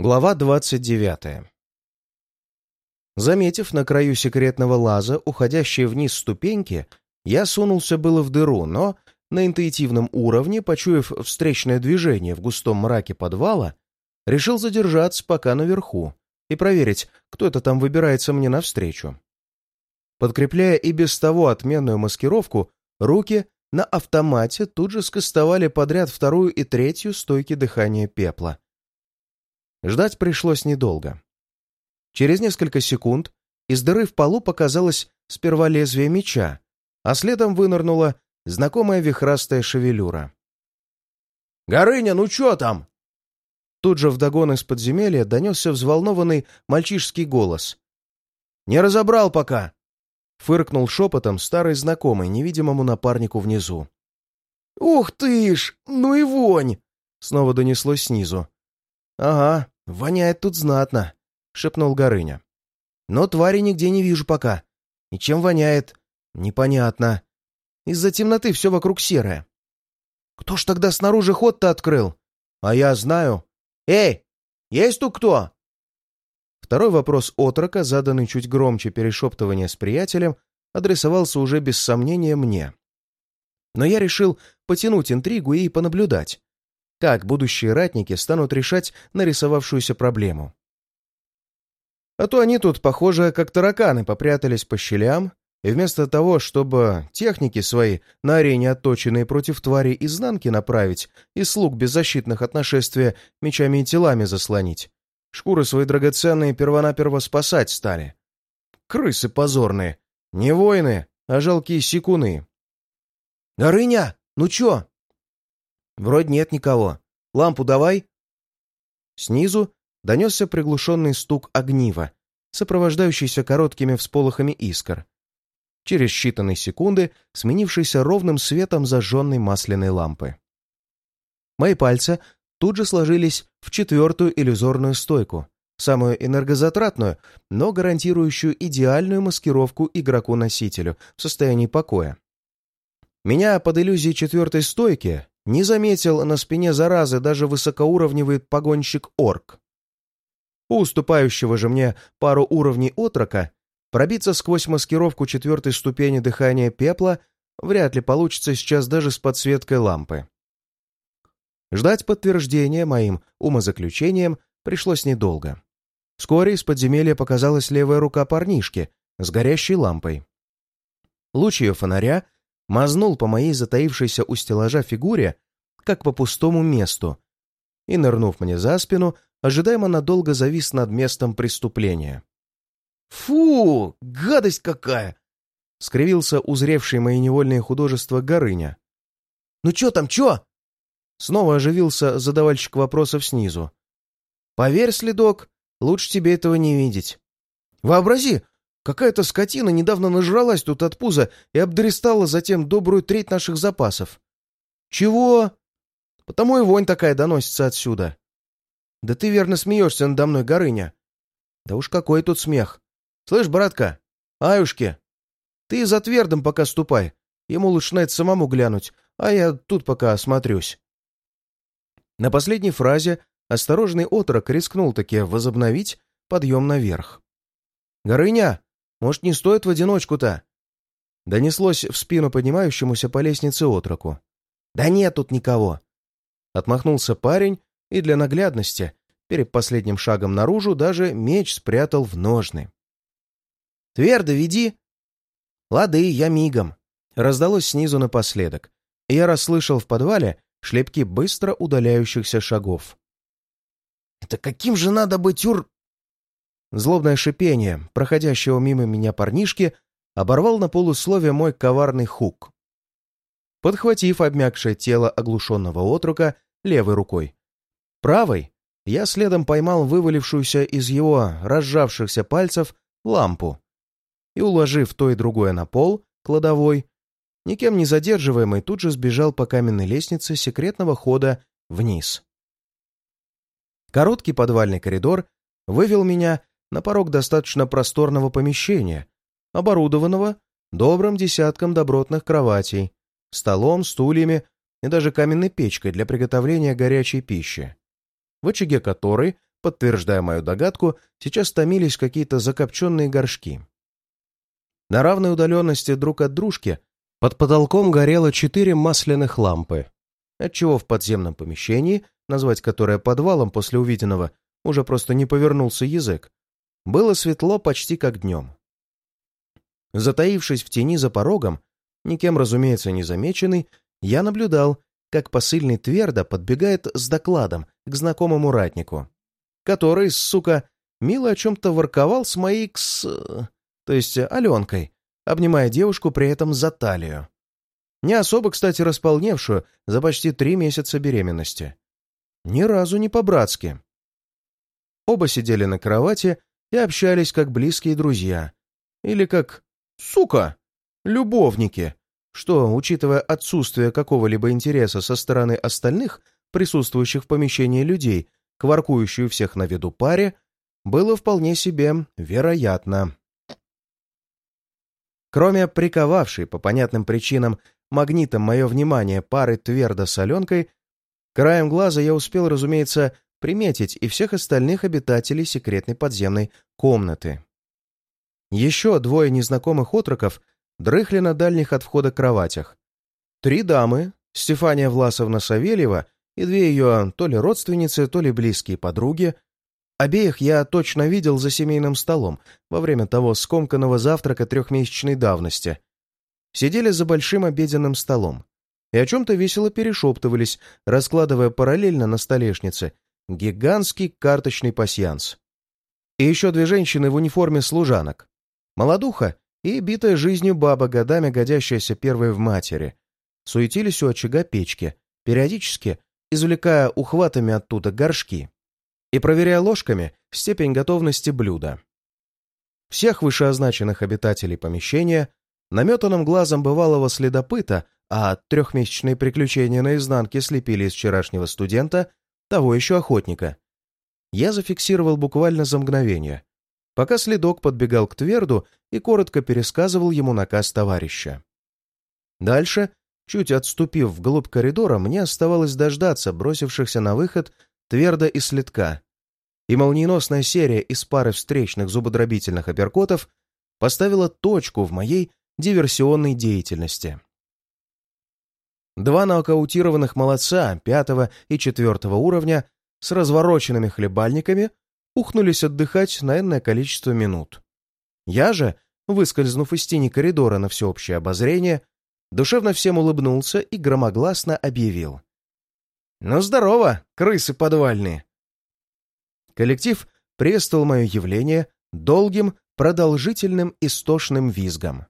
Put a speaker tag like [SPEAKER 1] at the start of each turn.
[SPEAKER 1] Глава 29. Заметив на краю секретного лаза уходящие вниз ступеньки, я сунулся было в дыру, но на интуитивном уровне, почуяв встречное движение в густом мраке подвала, решил задержаться пока наверху и проверить, кто это там выбирается мне навстречу. Подкрепляя и без того отменную маскировку, руки на автомате тут же скостовали подряд вторую и третью стойки дыхания пепла. Ждать пришлось недолго. Через несколько секунд из дыры в полу показалось сперва лезвие меча, а следом вынырнула знакомая вихрастая шевелюра. «Горыня, ну чё там?» Тут же вдогон из подземелья донесся взволнованный мальчишский голос. «Не разобрал пока!» Фыркнул шепотом старый знакомый невидимому напарнику внизу. «Ух ты ж! Ну и вонь!» Снова донеслось снизу. «Ага, воняет тут знатно», — шепнул Горыня. «Но твари нигде не вижу пока. И чем воняет? Непонятно. Из-за темноты все вокруг серое. Кто ж тогда снаружи ход-то открыл? А я знаю. Эй, есть тут кто?» Второй вопрос отрока, заданный чуть громче перешептывания с приятелем, адресовался уже без сомнения мне. Но я решил потянуть интригу и понаблюдать, как будущие ратники станут решать нарисовавшуюся проблему. А то они тут, похоже, как тараканы попрятались по щелям, и вместо того, чтобы техники свои на арене отточенные против твари изнанки направить и слуг беззащитных от нашествия мечами и телами заслонить, Шкуры свои драгоценные первонаперво спасать стали. Крысы позорные. Не воины, а жалкие секуны. «Горыня, ну чё?» «Вроде нет никого. Лампу давай». Снизу донесся приглушенный стук огнива, сопровождающийся короткими всполохами искр. Через считанные секунды сменившийся ровным светом зажженной масляной лампы. Мои пальцы тут же сложились в четвертую иллюзорную стойку, самую энергозатратную, но гарантирующую идеальную маскировку игроку-носителю в состоянии покоя. Меня под иллюзией четвертой стойки не заметил на спине заразы даже высокоуровневый погонщик-орк. У уступающего же мне пару уровней отрока пробиться сквозь маскировку четвертой ступени дыхания пепла вряд ли получится сейчас даже с подсветкой лампы. Ждать подтверждения моим умозаключениям пришлось недолго. Вскоре из подземелья показалась левая рука парнишки с горящей лампой. Луч ее фонаря мазнул по моей затаившейся у стеллажа фигуре, как по пустому месту, и, нырнув мне за спину, ожидаемо надолго завис над местом преступления. «Фу! Гадость какая!» — скривился узревший мои невольные художества Горыня. «Ну чё там, чё?» Снова оживился задавальщик вопросов снизу. «Поверь, следок, лучше тебе этого не видеть. Вообрази, какая-то скотина недавно нажралась тут от пуза и обдристала затем добрую треть наших запасов. Чего? Потому и вонь такая доносится отсюда. Да ты верно смеешься надо мной, Горыня. Да уж какой тут смех. Слышь, братка, аюшки, ты за твердым пока ступай. Ему лучше на это самому глянуть, а я тут пока осмотрюсь. На последней фразе осторожный отрок рискнул таки возобновить подъем наверх. «Горыня, может, не стоит в одиночку-то?» Донеслось в спину поднимающемуся по лестнице отроку. «Да нет тут никого!» Отмахнулся парень и для наглядности перед последним шагом наружу даже меч спрятал в ножны. «Твердо веди!» «Лады, я мигом!» Раздалось снизу напоследок, и я расслышал в подвале шлепки быстро удаляющихся шагов. «Это каким же надо быть ур...» Злобное шипение, проходящего мимо меня парнишки, оборвал на полусловие мой коварный хук. Подхватив обмякшее тело оглушенного отрука левой рукой, правой я следом поймал вывалившуюся из его разжавшихся пальцев лампу и, уложив то и другое на пол, кладовой, никем не задерживаемый, тут же сбежал по каменной лестнице секретного хода вниз. Короткий подвальный коридор вывел меня на порог достаточно просторного помещения, оборудованного добрым десятком добротных кроватей, столом, стульями и даже каменной печкой для приготовления горячей пищи, в очаге которой Подтверждая мою догадку, сейчас томились какие-то закопченные горшки. На равной удаленности друг от дружки под потолком горело четыре масляных лампы, отчего в подземном помещении, назвать которое подвалом после увиденного, уже просто не повернулся язык, было светло почти как днем. Затаившись в тени за порогом, никем, разумеется, не замеченный, я наблюдал, как посыльный твердо подбегает с докладом к знакомому ратнику, который, сука, мило о чем-то ворковал с моей кс... то есть Аленкой, обнимая девушку при этом за талию. Не особо, кстати, располневшую за почти три месяца беременности. Ни разу не по-братски. Оба сидели на кровати и общались как близкие друзья. Или как «сука», любовники, что, учитывая отсутствие какого-либо интереса со стороны остальных, присутствующих в помещении людей, к воркующей всех на виду паре, было вполне себе вероятно. Кроме приковавшей, по понятным причинам, магнитом мое внимание пары твердо с Аленкой, краем глаза я успел, разумеется, приметить и всех остальных обитателей секретной подземной комнаты. Еще двое незнакомых отроков дрыхли на дальних от входа кроватях. Три дамы, Стефания Власовна Савельева и две ее то ли родственницы, то ли близкие подруги. Обеих я точно видел за семейным столом во время того скомканного завтрака трехмесячной давности. Сидели за большим обеденным столом и о чем-то весело перешептывались, раскладывая параллельно на столешнице гигантский карточный пасьянс. И еще две женщины в униформе служанок. Молодуха и битая жизнью баба, годами годящаяся первой в матери, суетились у очага печки, периодически извлекая ухватами оттуда горшки и проверяя ложками степень готовности блюда. Всех вышеозначенных обитателей помещения наметанным глазом бывалого следопыта, а трехмесячные приключения наизнанке слепили из вчерашнего студента, того еще охотника. Я зафиксировал буквально за мгновение, пока следок подбегал к Тверду и коротко пересказывал ему наказ товарища. Дальше, чуть отступив вглубь коридора, мне оставалось дождаться бросившихся на выход Тверда и Следка, и молниеносная серия из пары встречных зубодробительных апперкотов поставила точку в моей диверсионной деятельности. Два нокаутированных молодца пятого и четвертого уровня с развороченными хлебальниками ухнулись отдыхать на энное количество минут. Я же, выскользнув из тени коридора на всеобщее обозрение, душевно всем улыбнулся и громогласно объявил. «Ну, здорово, крысы подвальные!» Коллектив приветствовал мое явление долгим, продолжительным истошным визгом.